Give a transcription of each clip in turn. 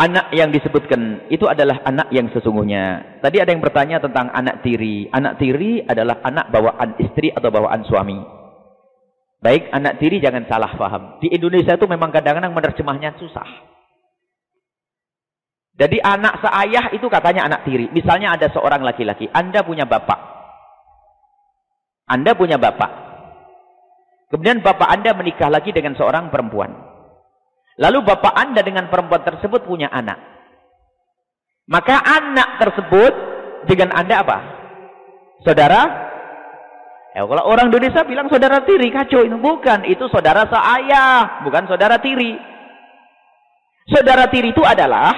Anak yang disebutkan itu adalah anak yang sesungguhnya. Tadi ada yang bertanya tentang anak tiri. Anak tiri adalah anak bawaan istri atau bawaan suami. Baik, anak tiri jangan salah faham. Di Indonesia itu memang kadang-kadang menerjemahnya susah. Jadi anak seayah itu katanya anak tiri. Misalnya ada seorang laki-laki. Anda punya bapak. Anda punya bapak. Kemudian bapak Anda menikah lagi dengan seorang perempuan. Lalu bapak anda dengan perempuan tersebut punya anak. Maka anak tersebut dengan anda apa? Saudara? Ya, kalau orang Indonesia bilang saudara tiri, kacau. Itu bukan, itu saudara seayah, bukan saudara tiri. Saudara tiri itu adalah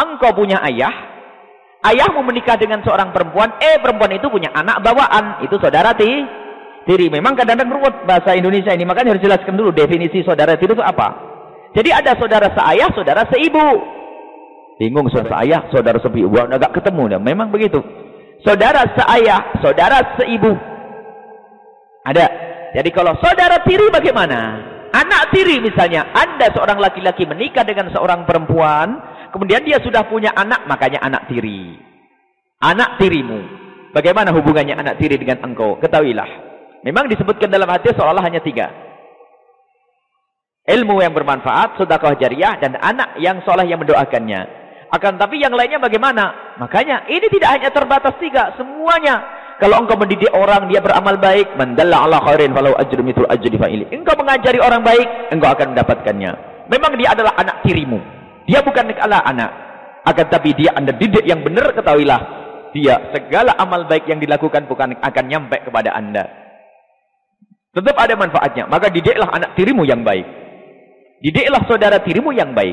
engkau punya ayah, ayahmu menikah dengan seorang perempuan, eh perempuan itu punya anak bawaan, itu saudara tiri. Tiri. Memang kadang-kadang ruwet bahasa Indonesia ini, makanya harus jelaskan dulu definisi saudara tiri itu apa. Jadi ada saudara seayah, saudara seibu. Bingung saudara seayah, saudara seibu. Agak ketemu dah. Memang begitu. Saudara seayah, saudara seibu. Ada. Jadi kalau saudara tiri bagaimana? Anak tiri misalnya. Anda seorang laki-laki menikah dengan seorang perempuan. Kemudian dia sudah punya anak, makanya anak tiri. Anak tirimu. Bagaimana hubungannya anak tiri dengan engkau? Ketahuilah. Memang disebutkan dalam hadis seolah hanya tiga ilmu yang bermanfaat, sedekah jariah dan anak yang soleh yang mendoakannya. Akan tapi yang lainnya bagaimana? Makanya ini tidak hanya terbatas tiga, semuanya. Kalau engkau mendidik orang dia beramal baik, mandalla ala khairin falau ajru mithlu ajri fa'ili. Engkau mengajari orang baik, engkau akan mendapatkannya. Memang dia adalah anak tirimu. Dia bukan Allah anak. Akan tapi dia anda didik yang benar ketahuilah. Dia segala amal baik yang dilakukan bukan akan nyampe kepada anda. Tetap ada manfaatnya. Maka didiklah anak tirimu yang baik. Didiklah saudara tirimu yang baik.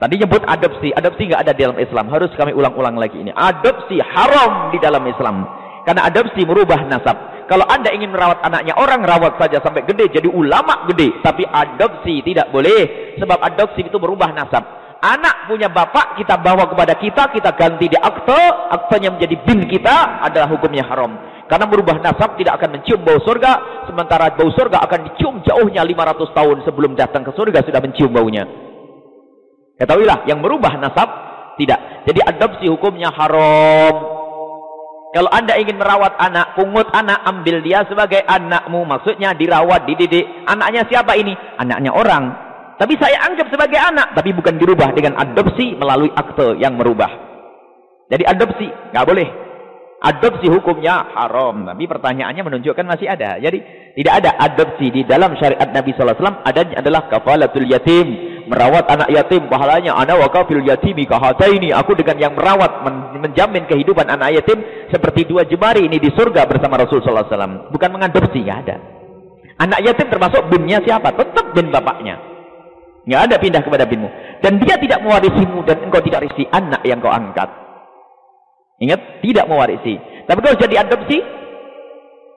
Tadi nyebut adopsi. Adopsi nggak ada di dalam Islam. Harus kami ulang-ulang lagi ini. Adopsi haram di dalam Islam. Karena adopsi merubah nasab. Kalau anda ingin merawat anaknya, orang rawat saja sampai gede. Jadi ulama gede. Tapi adopsi tidak boleh. Sebab adopsi itu merubah nasab. Anak punya bapak, kita bawa kepada kita. Kita ganti di akte. Aktenya menjadi bin kita. Adalah hukumnya haram. Karena merubah nasab tidak akan mencium bau surga. Sementara bau surga akan dicium jauhnya 500 tahun sebelum datang ke surga sudah mencium baunya. Ketahuilah, yang merubah nasab tidak. Jadi adopsi hukumnya haram. Kalau anda ingin merawat anak, pungut anak, ambil dia sebagai anakmu. Maksudnya dirawat, dididik. Anaknya siapa ini? Anaknya orang. Tapi saya anggap sebagai anak. Tapi bukan dirubah dengan adopsi melalui akte yang merubah. Jadi adopsi, nggak boleh. Adopsi hukumnya haram. Tapi pertanyaannya menunjukkan masih ada. Jadi tidak ada adopsi di dalam syariat Nabi SAW. Adanya adalah kafalatul yatim. Merawat anak yatim. Pahalanya ana wa kafil yatimi kahataini. Aku dengan yang merawat. Menjamin kehidupan anak yatim. Seperti dua jemari ini di surga bersama Rasul SAW. Bukan mengadopsi. Tidak ada. Anak yatim termasuk binnya siapa? Tetap bin bapaknya. Tidak ada pindah kepada binmu. Dan dia tidak mewarisimu. Dan engkau tidak warisi anak yang kau angkat. Ingat, tidak mewarisi. Tapi kalau jadi adopsi,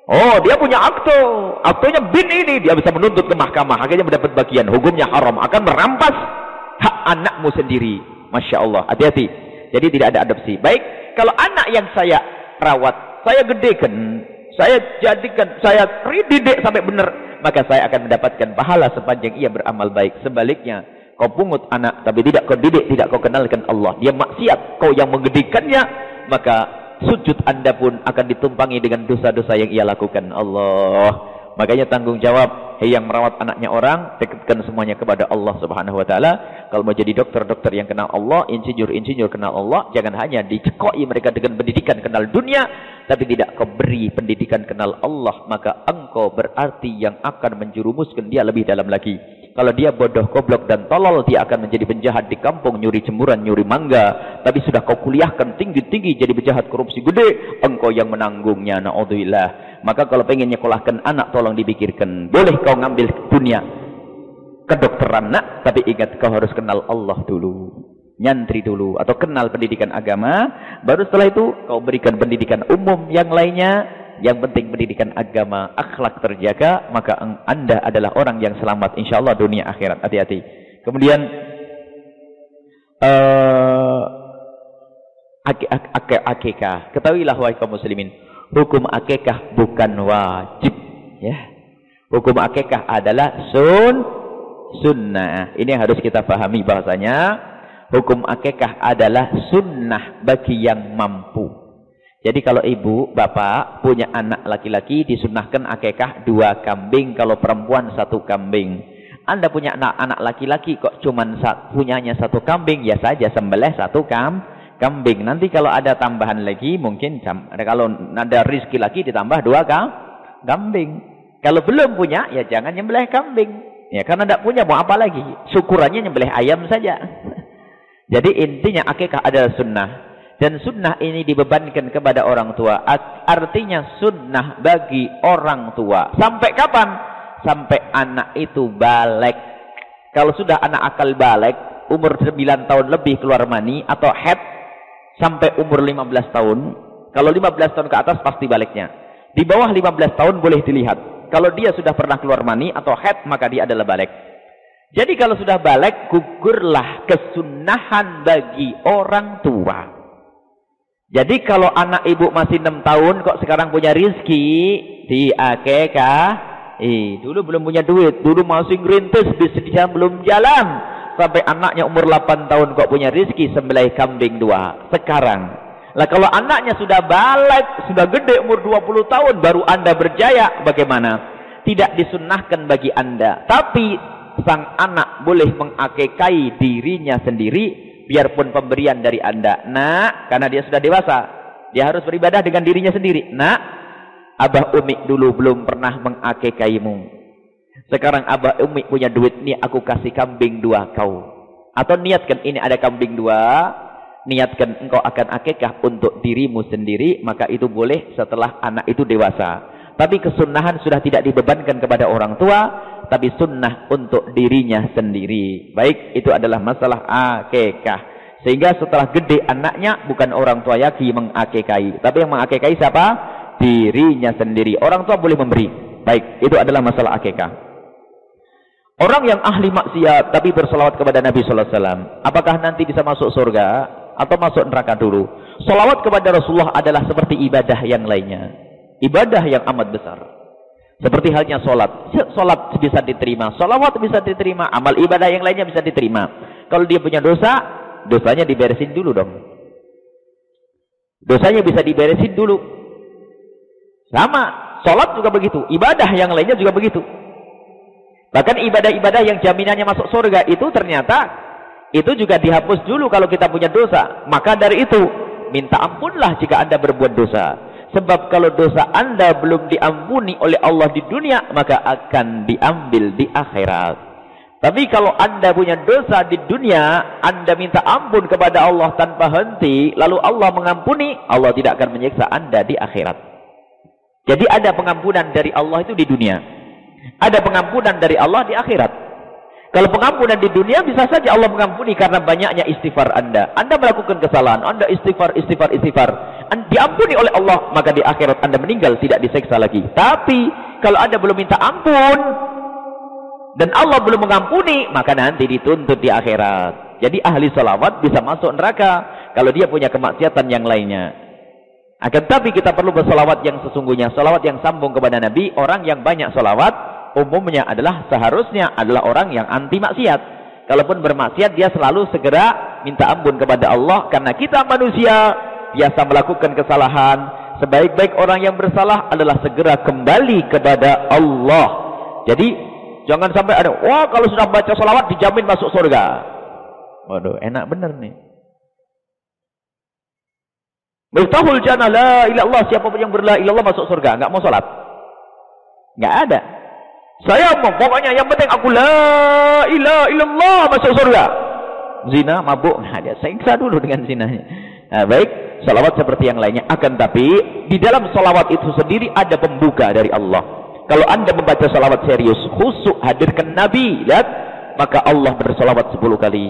oh dia punya akte. Aktenya bin ini, dia bisa menuntut ke mahkamah. Akhirnya mendapat bagian. Hukumnya haram. Akan merampas hak anakmu sendiri. Masya Allah. Hati-hati. Jadi tidak ada adopsi. Baik, kalau anak yang saya rawat, saya gedekan, saya jadikan, saya didik sampai benar, maka saya akan mendapatkan pahala sepanjang ia beramal baik. Sebaliknya, kau pungut anak, tapi tidak kau didik, tidak kau kenalkan Allah. Dia maksiat, kau yang menggedikannya, maka sujud anda pun akan ditumpangi dengan dosa-dosa yang ia lakukan. Allah. Makanya tanggung jawab hey yang merawat anaknya orang, dekatkan semuanya kepada Allah Subhanahu wa taala. Kalau mau jadi dokter-dokter yang kenal Allah, insinyur-insinyur kenal Allah, jangan hanya dicekoi mereka dengan pendidikan kenal dunia, tapi tidak kau beri pendidikan kenal Allah, maka engkau berarti yang akan menjerumuskan dia lebih dalam lagi. Kalau dia bodoh, goblok dan tolol, dia akan menjadi penjahat di kampung, nyuri cemuran, nyuri mangga. Tapi sudah kau kuliahkan tinggi-tinggi jadi penjahat korupsi gede, engkau yang menanggungnya. Na'udzubillah. Maka kalau pengen nyekolahkan anak, tolong dipikirkan. Boleh kau ngambil dunia kedokteran nak, tapi ingat kau harus kenal Allah dulu. Nyantri dulu atau kenal pendidikan agama, baru setelah itu kau berikan pendidikan umum yang lainnya yang penting pendidikan agama, akhlak terjaga, maka anda adalah orang yang selamat insyaAllah dunia akhirat. Hati-hati. Kemudian, uh, akekah. Ketahuilah wahai kaum muslimin, hukum akekah bukan wajib. Ya. Hukum akekah adalah sun sunnah. Ini harus kita pahami bahasanya. hukum akikah adalah sunnah bagi yang mampu. Jadi kalau ibu, bapak punya anak laki-laki disunahkan akikah dua kambing, kalau perempuan satu kambing. Anda punya anak-anak laki-laki kok cuman punyanya satu kambing, ya saja sembelih satu kam, kambing. Nanti kalau ada tambahan lagi, mungkin kalau ada rizki lagi ditambah dua kam, kambing. Kalau belum punya, ya jangan nyembelih kambing. Ya karena tidak punya mau apa lagi? Syukurannya nyembelih ayam saja. Jadi intinya akikah adalah sunnah. Dan sunnah ini dibebankan kepada orang tua. Artinya sunnah bagi orang tua. Sampai kapan? Sampai anak itu balik. Kalau sudah anak akal balik, umur 9 tahun lebih keluar mani atau head sampai umur 15 tahun. Kalau 15 tahun ke atas pasti baliknya. Di bawah 15 tahun boleh dilihat. Kalau dia sudah pernah keluar mani atau head, maka dia adalah balik. Jadi kalau sudah balik, gugurlah kesunahan bagi orang tua. Jadi kalau anak ibu masih enam tahun, kok sekarang punya rizki, di eh, dulu belum punya duit, dulu masih ngerintis, bisnisnya belum jalan. Sampai anaknya umur 8 tahun kok punya rizki, sembelih kambing dua. Sekarang. Lah kalau anaknya sudah balik, sudah gede umur 20 tahun, baru anda berjaya, bagaimana? Tidak disunahkan bagi anda. Tapi sang anak boleh mengakekai dirinya sendiri biarpun pemberian dari anda. Nak karena dia sudah dewasa dia harus beribadah dengan dirinya sendiri. Nak abah umi dulu belum pernah mengakekaimu. Sekarang abah umi punya duit nih aku kasih kambing dua kau. Atau niatkan ini ada kambing dua niatkan engkau akan akekah untuk dirimu sendiri maka itu boleh setelah anak itu dewasa. Tapi kesunahan sudah tidak dibebankan kepada orang tua tapi sunnah untuk dirinya sendiri. Baik, itu adalah masalah akekah. Sehingga setelah gede anaknya bukan orang tua yaki mengakekai, tapi yang mengakekai siapa? Dirinya sendiri. Orang tua boleh memberi. Baik, itu adalah masalah akekah. Orang yang ahli maksiat tapi bersolawat kepada Nabi sallallahu alaihi wasallam, apakah nanti bisa masuk surga atau masuk neraka dulu? Solawat kepada Rasulullah adalah seperti ibadah yang lainnya. Ibadah yang amat besar. Seperti halnya sholat. Sholat bisa diterima. Sholawat bisa diterima. Amal ibadah yang lainnya bisa diterima. Kalau dia punya dosa, dosanya diberesin dulu dong. Dosanya bisa diberesin dulu. Sama. Sholat juga begitu. Ibadah yang lainnya juga begitu. Bahkan ibadah-ibadah yang jaminannya masuk surga itu ternyata itu juga dihapus dulu kalau kita punya dosa. Maka dari itu, minta ampunlah jika anda berbuat dosa. Sebab kalau dosa anda belum diampuni oleh Allah di dunia, maka akan diambil di akhirat. Tapi kalau anda punya dosa di dunia, anda minta ampun kepada Allah tanpa henti, lalu Allah mengampuni, Allah tidak akan menyiksa anda di akhirat. Jadi ada pengampunan dari Allah itu di dunia. Ada pengampunan dari Allah di akhirat. Kalau pengampunan di dunia bisa saja Allah mengampuni karena banyaknya istighfar Anda. Anda melakukan kesalahan, Anda istighfar, istighfar, istighfar. Diampuni oleh Allah, maka di akhirat Anda meninggal tidak diseksa lagi. Tapi kalau Anda belum minta ampun dan Allah belum mengampuni, maka nanti dituntut di akhirat. Jadi ahli salawat bisa masuk neraka kalau dia punya kemaksiatan yang lainnya. Akan tapi kita perlu bersalawat yang sesungguhnya, salawat yang sambung kepada Nabi, orang yang banyak salawat umumnya adalah seharusnya adalah orang yang anti maksiat. Kalaupun bermaksiat dia selalu segera minta ampun kepada Allah karena kita manusia biasa melakukan kesalahan. Sebaik-baik orang yang bersalah adalah segera kembali kepada Allah. Jadi jangan sampai ada wah kalau sudah baca salawat dijamin masuk surga. Waduh, enak benar nih. Miftahul jannah la ilallah siapa pun yang berla ilallah masuk surga, enggak mau salat. Enggak ada. Saya mau pokoknya yang penting aku la ilaha illallah masuk surga. Zina, mabuk, nah dia seksa dulu dengan zinanya. Nah, baik, salawat seperti yang lainnya. Akan tapi di dalam salawat itu sendiri ada pembuka dari Allah. Kalau anda membaca salawat serius, khusyuk hadirkan Nabi, lihat, maka Allah bersalawat sepuluh kali.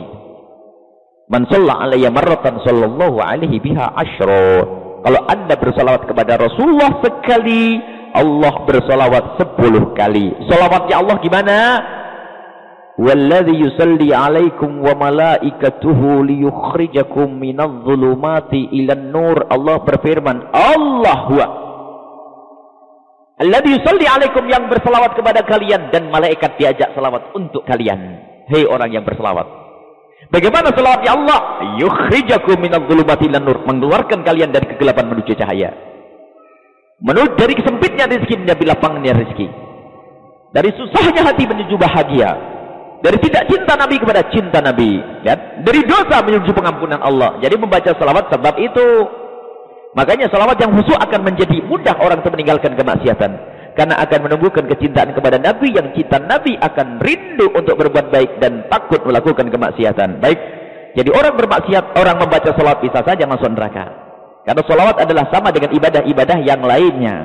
Man salla alayya marratan sallallahu alaihi biha asyra. Kalau anda bersalawat kepada Rasulullah sekali, Allah bersolawat sepuluh kali. Solawatnya Allah gimana? Walladhi yusalli alaikum wa malaikatuhu liyukhrijakum minadh dhulumati ilan nur. Allah berfirman, Allah huwa. Alladhi yusalli alaikum yang berselawat kepada kalian dan malaikat diajak selawat untuk kalian. Hei orang yang berselawat. Bagaimana salawatnya Allah? Yukhrijakum minadh dhulumati nur, mengeluarkan kalian dari kegelapan menuju cahaya. Menurut dari kesempitnya rezeki dan lapangnya rezeki. Dari susahnya hati menuju bahagia. Dari tidak cinta Nabi kepada cinta Nabi. Ya? Dari dosa menuju pengampunan Allah. Jadi membaca salawat sebab itu. Makanya salawat yang khusus akan menjadi mudah orang itu meninggalkan kemaksiatan. Karena akan menumbuhkan kecintaan kepada Nabi yang cinta Nabi akan rindu untuk berbuat baik dan takut melakukan kemaksiatan. Baik. Jadi orang bermaksiat, orang membaca salawat bisa saja masuk neraka. Karena salawat adalah sama dengan ibadah-ibadah yang lainnya.